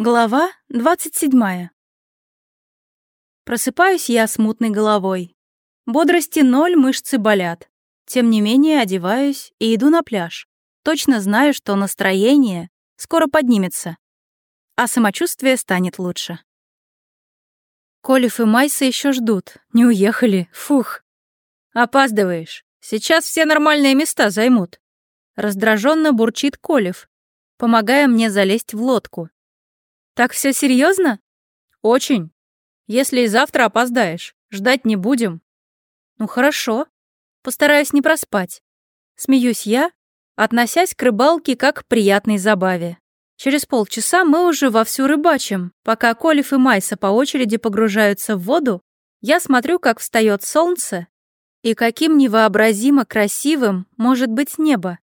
Глава 27. Просыпаюсь я с мутной головой. Бодрости ноль, мышцы болят. Тем не менее одеваюсь и иду на пляж. Точно знаю, что настроение скоро поднимется, а самочувствие станет лучше. Колев и Майса еще ждут. Не уехали. Фух. Опаздываешь. Сейчас все нормальные места займут. Раздраженно бурчит Колев, помогая мне залезть в лодку, «Так все серьезно? «Очень. Если и завтра опоздаешь, ждать не будем». «Ну хорошо. Постараюсь не проспать». Смеюсь я, относясь к рыбалке как к приятной забаве. Через полчаса мы уже вовсю рыбачим. Пока Колев и Майса по очереди погружаются в воду, я смотрю, как встает солнце и каким невообразимо красивым может быть небо.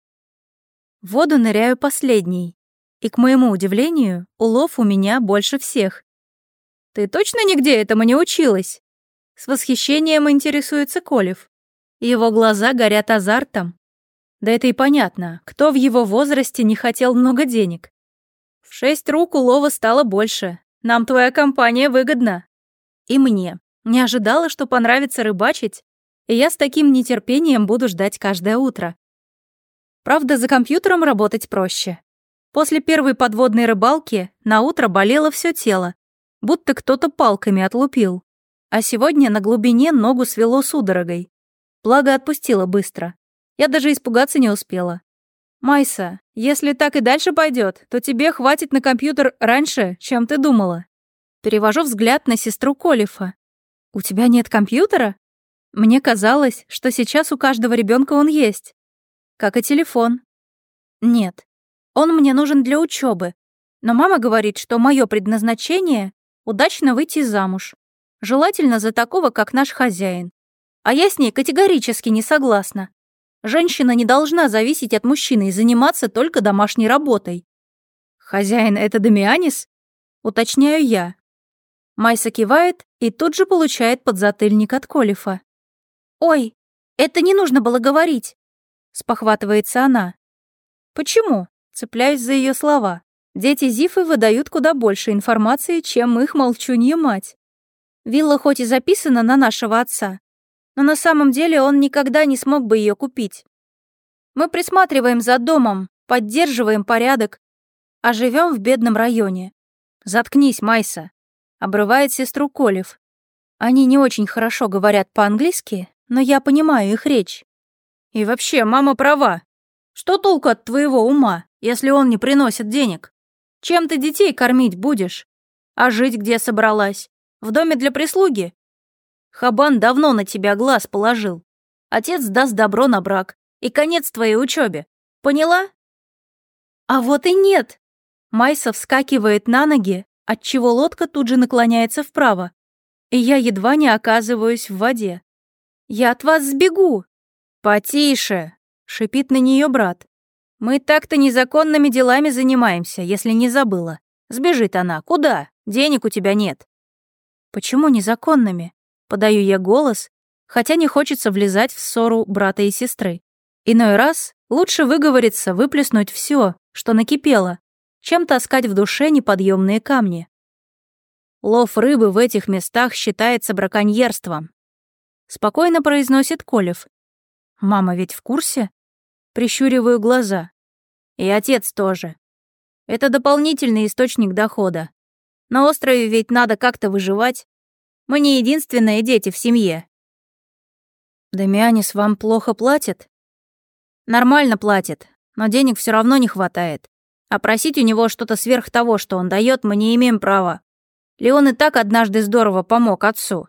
В воду ныряю последний. И, к моему удивлению, улов у меня больше всех. «Ты точно нигде этому не училась?» С восхищением интересуется Колев. Его глаза горят азартом. Да это и понятно, кто в его возрасте не хотел много денег. В шесть рук улова стало больше. Нам твоя компания выгодна. И мне. Не ожидала, что понравится рыбачить, и я с таким нетерпением буду ждать каждое утро. Правда, за компьютером работать проще. После первой подводной рыбалки на утро болело все тело, будто кто-то палками отлупил. А сегодня на глубине ногу свело судорогой. Благо отпустила быстро. Я даже испугаться не успела. «Майса, если так и дальше пойдет, то тебе хватит на компьютер раньше, чем ты думала». Перевожу взгляд на сестру Колифа. «У тебя нет компьютера?» Мне казалось, что сейчас у каждого ребенка он есть. Как и телефон. Нет, он мне нужен для учебы, но мама говорит, что мое предназначение — удачно выйти замуж. Желательно за такого, как наш хозяин. А я с ней категорически не согласна. Женщина не должна зависеть от мужчины и заниматься только домашней работой. «Хозяин — это Дамианис?» — уточняю я. Майса кивает и тут же получает подзатыльник от Колифа. «Ой, это не нужно было говорить», — спохватывается она. «Почему?» Цепляюсь за ее слова. Дети Зифы выдают куда больше информации, чем их молчунья мать. Вилла хоть и записана на нашего отца, но на самом деле он никогда не смог бы ее купить. Мы присматриваем за домом, поддерживаем порядок, а живем в бедном районе. «Заткнись, Майса», — обрывает сестру Колев. Они не очень хорошо говорят по-английски, но я понимаю их речь. «И вообще, мама права. Что толку от твоего ума, если он не приносит денег? Чем ты детей кормить будешь? А жить где собралась? В доме для прислуги? Хабан давно на тебя глаз положил. Отец даст добро на брак. И конец твоей учебе. Поняла? А вот и нет. Майса вскакивает на ноги, отчего лодка тут же наклоняется вправо. И я едва не оказываюсь в воде. Я от вас сбегу. Потише, Шипит на нее брат. «Мы так-то незаконными делами занимаемся, если не забыла. Сбежит она. Куда? Денег у тебя нет». «Почему незаконными?» Подаю я голос, хотя не хочется влезать в ссору брата и сестры. Иной раз лучше выговориться, выплеснуть все, что накипело, чем таскать в душе неподъемные камни. Лов рыбы в этих местах считается браконьерством. Спокойно произносит Колев. «Мама ведь в курсе?» Прищуриваю глаза. И отец тоже. Это дополнительный источник дохода. На острове ведь надо как-то выживать. Мы не единственные дети в семье. Дамианис вам плохо платит? Нормально платит, но денег все равно не хватает. А просить у него что-то сверх того, что он дает, мы не имеем права. Леон и так однажды здорово помог отцу.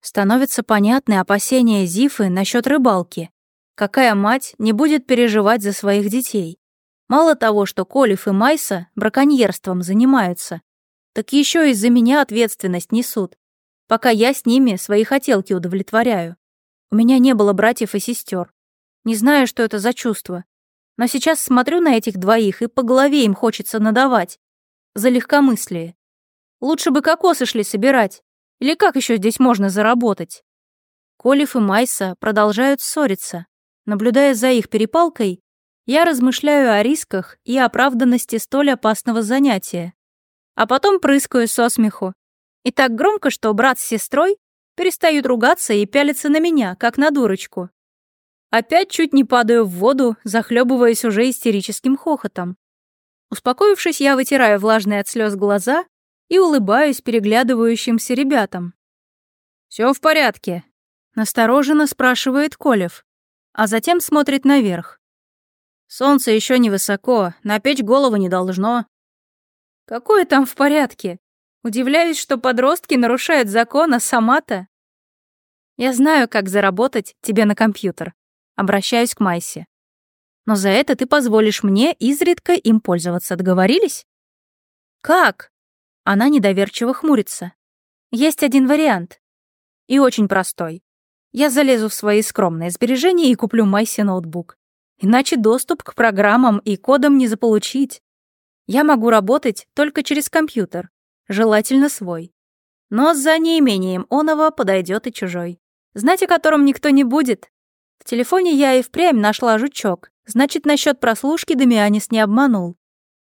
Становятся понятны опасения Зифы насчет рыбалки. Какая мать не будет переживать за своих детей? Мало того, что Колиф и Майса браконьерством занимаются, так еще и за меня ответственность несут, пока я с ними свои хотелки удовлетворяю. У меня не было братьев и сестер. Не знаю, что это за чувство. Но сейчас смотрю на этих двоих, и по голове им хочется надавать. За легкомыслие. Лучше бы кокосы шли собирать. Или как еще здесь можно заработать? Колиф и Майса продолжают ссориться, Наблюдая за их перепалкой, я размышляю о рисках и оправданности столь опасного занятия. А потом прыскаю со смеху. И так громко, что брат с сестрой перестают ругаться и пялятся на меня, как на дурочку. Опять чуть не падаю в воду, захлебываясь уже истерическим хохотом. Успокоившись, я вытираю влажные от слез глаза и улыбаюсь переглядывающимся ребятам. Все в порядке?» — настороженно спрашивает Колев а затем смотрит наверх. Солнце еще не высоко, на печь голову не должно. Какое там в порядке? Удивляюсь, что подростки нарушают закон, а сама-то... Я знаю, как заработать тебе на компьютер. Обращаюсь к Майсе. Но за это ты позволишь мне изредка им пользоваться, договорились? Как? Она недоверчиво хмурится. Есть один вариант. И очень простой. Я залезу в свои скромные сбережения и куплю Майсе ноутбук. Иначе доступ к программам и кодам не заполучить. Я могу работать только через компьютер, желательно свой. Но за неимением оного подойдет и чужой. Знать о котором никто не будет. В телефоне я и впрямь нашла жучок. Значит, насчет прослушки Дамианис не обманул.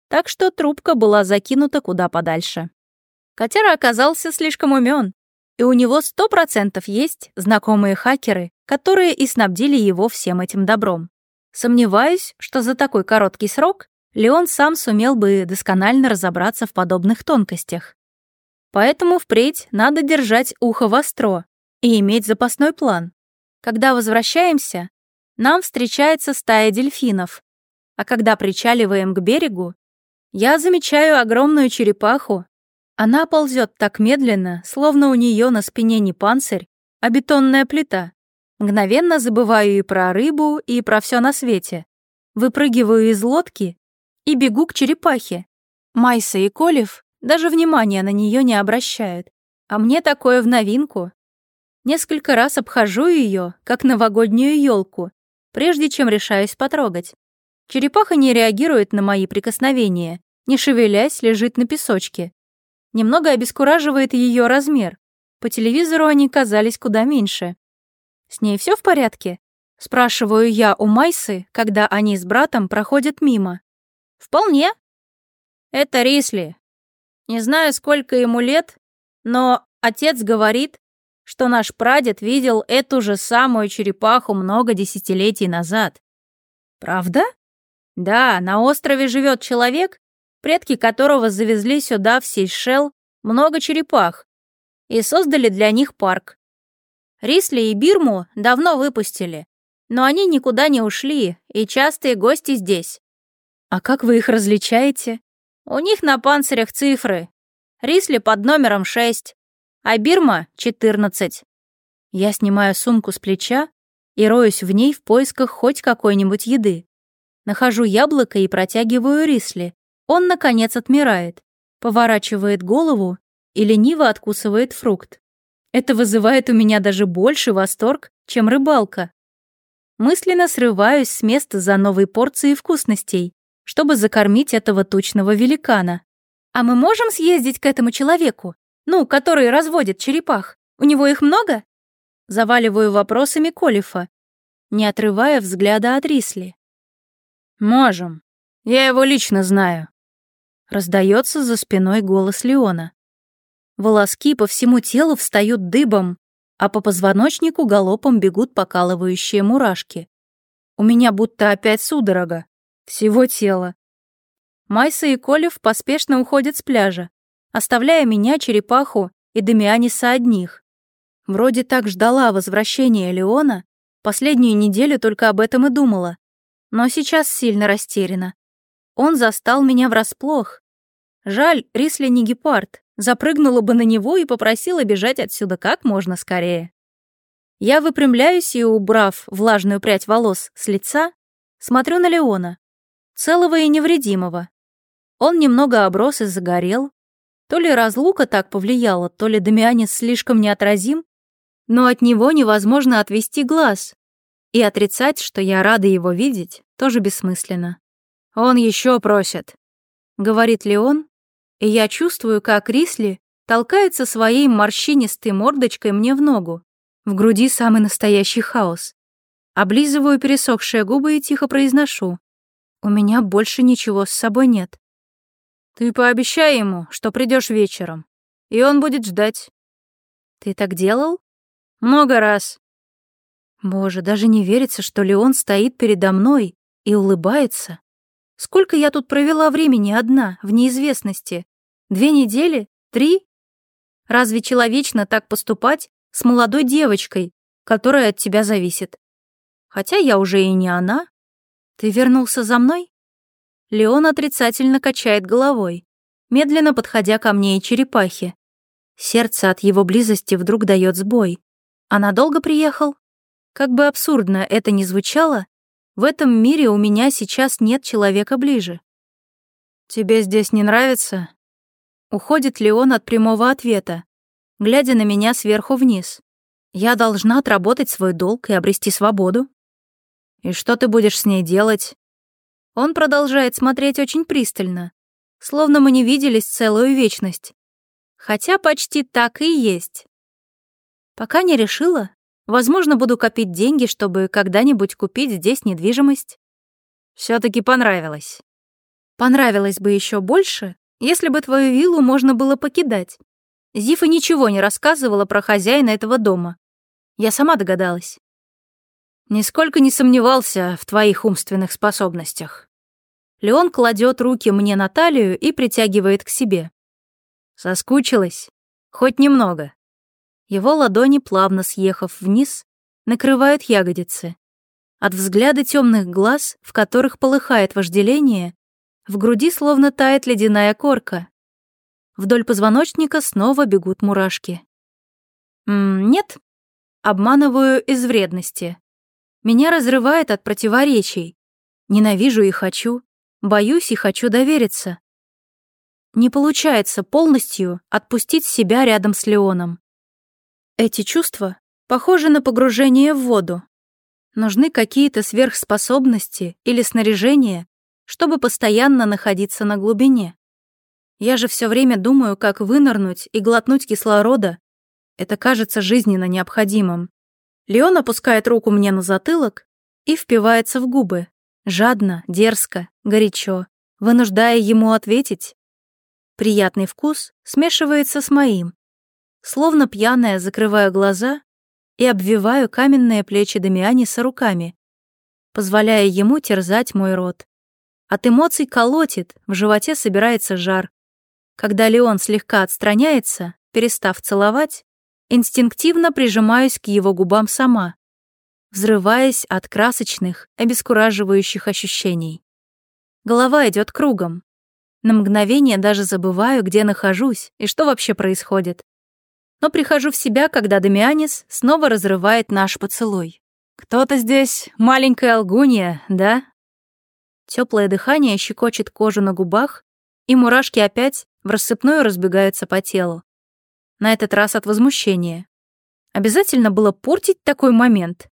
Так что трубка была закинута куда подальше. Котяра оказался слишком умен. И у него сто процентов есть знакомые хакеры, которые и снабдили его всем этим добром. Сомневаюсь, что за такой короткий срок Леон сам сумел бы досконально разобраться в подобных тонкостях. Поэтому впредь надо держать ухо востро и иметь запасной план. Когда возвращаемся, нам встречается стая дельфинов, а когда причаливаем к берегу, я замечаю огромную черепаху она ползет так медленно, словно у нее на спине не панцирь, а бетонная плита. Мгновенно забываю и про рыбу, и про все на свете. Выпрыгиваю из лодки и бегу к черепахе. Майса и Колев даже внимания на нее не обращают, а мне такое в новинку. Несколько раз обхожу ее, как новогоднюю елку, прежде чем решаюсь потрогать. Черепаха не реагирует на мои прикосновения, не шевелясь, лежит на песочке. Немного обескураживает ее размер. По телевизору они казались куда меньше. «С ней все в порядке?» Спрашиваю я у Майсы, когда они с братом проходят мимо. «Вполне». «Это Рисли. Не знаю, сколько ему лет, но отец говорит, что наш прадед видел эту же самую черепаху много десятилетий назад. Правда? Да, на острове живет человек, предки которого завезли сюда в Сейшел много черепах и создали для них парк. Рисли и Бирму давно выпустили, но они никуда не ушли и частые гости здесь. А как вы их различаете? У них на панцирях цифры. Рисли под номером 6, а Бирма — 14. Я снимаю сумку с плеча и роюсь в ней в поисках хоть какой-нибудь еды. Нахожу яблоко и протягиваю рисли. Он, наконец, отмирает, поворачивает голову и лениво откусывает фрукт. Это вызывает у меня даже больше восторг, чем рыбалка. Мысленно срываюсь с места за новой порцией вкусностей, чтобы закормить этого тучного великана. А мы можем съездить к этому человеку? Ну, который разводит черепах. У него их много? Заваливаю вопросами Колифа, не отрывая взгляда от Рисли. «Можем. Я его лично знаю. Раздается за спиной голос Леона. Волоски по всему телу встают дыбом, а по позвоночнику галопом бегут покалывающие мурашки. У меня будто опять судорога. Всего тела. Майса и Колев поспешно уходят с пляжа, оставляя меня, черепаху и Дамианиса одних. Вроде так ждала возвращения Леона, последнюю неделю только об этом и думала, но сейчас сильно растеряна. Он застал меня врасплох. Жаль, Рисли не гепард. Запрыгнула бы на него и попросила бежать отсюда как можно скорее. Я выпрямляюсь и, убрав влажную прядь волос с лица, смотрю на Леона. Целого и невредимого. Он немного оброс и загорел. То ли разлука так повлияла, то ли Дамианец слишком неотразим, но от него невозможно отвести глаз. И отрицать, что я рада его видеть, тоже бессмысленно. «Он еще просит», — говорит Леон, и я чувствую, как Рисли толкается своей морщинистой мордочкой мне в ногу. В груди самый настоящий хаос. Облизываю пересохшие губы и тихо произношу. «У меня больше ничего с собой нет». «Ты пообещай ему, что придешь вечером, и он будет ждать». «Ты так делал?» «Много раз». Боже, даже не верится, что Леон стоит передо мной и улыбается. Сколько я тут провела времени одна, в неизвестности? Две недели? Три? Разве человечно так поступать с молодой девочкой, которая от тебя зависит? Хотя я уже и не она. Ты вернулся за мной? Леон отрицательно качает головой, медленно подходя ко мне и черепахе. Сердце от его близости вдруг дает сбой. А надолго приехал? Как бы абсурдно это ни звучало, в этом мире у меня сейчас нет человека ближе. «Тебе здесь не нравится?» Уходит ли он от прямого ответа, глядя на меня сверху вниз. «Я должна отработать свой долг и обрести свободу». «И что ты будешь с ней делать?» Он продолжает смотреть очень пристально, словно мы не виделись целую вечность. Хотя почти так и есть. Пока не решила, Возможно, буду копить деньги, чтобы когда-нибудь купить здесь недвижимость. все таки понравилось. Понравилось бы еще больше, если бы твою виллу можно было покидать. Зифа ничего не рассказывала про хозяина этого дома. Я сама догадалась. Нисколько не сомневался в твоих умственных способностях. Леон кладет руки мне на талию и притягивает к себе. Соскучилась? Хоть немного. Его ладони, плавно съехав вниз, накрывают ягодицы. От взгляда темных глаз, в которых полыхает вожделение, в груди словно тает ледяная корка. Вдоль позвоночника снова бегут мурашки. М нет, обманываю из вредности. Меня разрывает от противоречий. Ненавижу и хочу, боюсь и хочу довериться. Не получается полностью отпустить себя рядом с Леоном. Эти чувства похожи на погружение в воду. Нужны какие-то сверхспособности или снаряжение, чтобы постоянно находиться на глубине. Я же все время думаю, как вынырнуть и глотнуть кислорода. Это кажется жизненно необходимым. Леон опускает руку мне на затылок и впивается в губы. Жадно, дерзко, горячо, вынуждая ему ответить. Приятный вкус смешивается с моим, Словно пьяная, закрываю глаза и обвиваю каменные плечи Дамианиса руками, позволяя ему терзать мой рот. От эмоций колотит, в животе собирается жар. Когда Леон слегка отстраняется, перестав целовать, инстинктивно прижимаюсь к его губам сама, взрываясь от красочных, обескураживающих ощущений. Голова идет кругом. На мгновение даже забываю, где нахожусь и что вообще происходит но прихожу в себя, когда Дамианис снова разрывает наш поцелуй. «Кто-то здесь маленькая алгуния, да?» Теплое дыхание щекочет кожу на губах, и мурашки опять в рассыпную разбегаются по телу. На этот раз от возмущения. Обязательно было портить такой момент.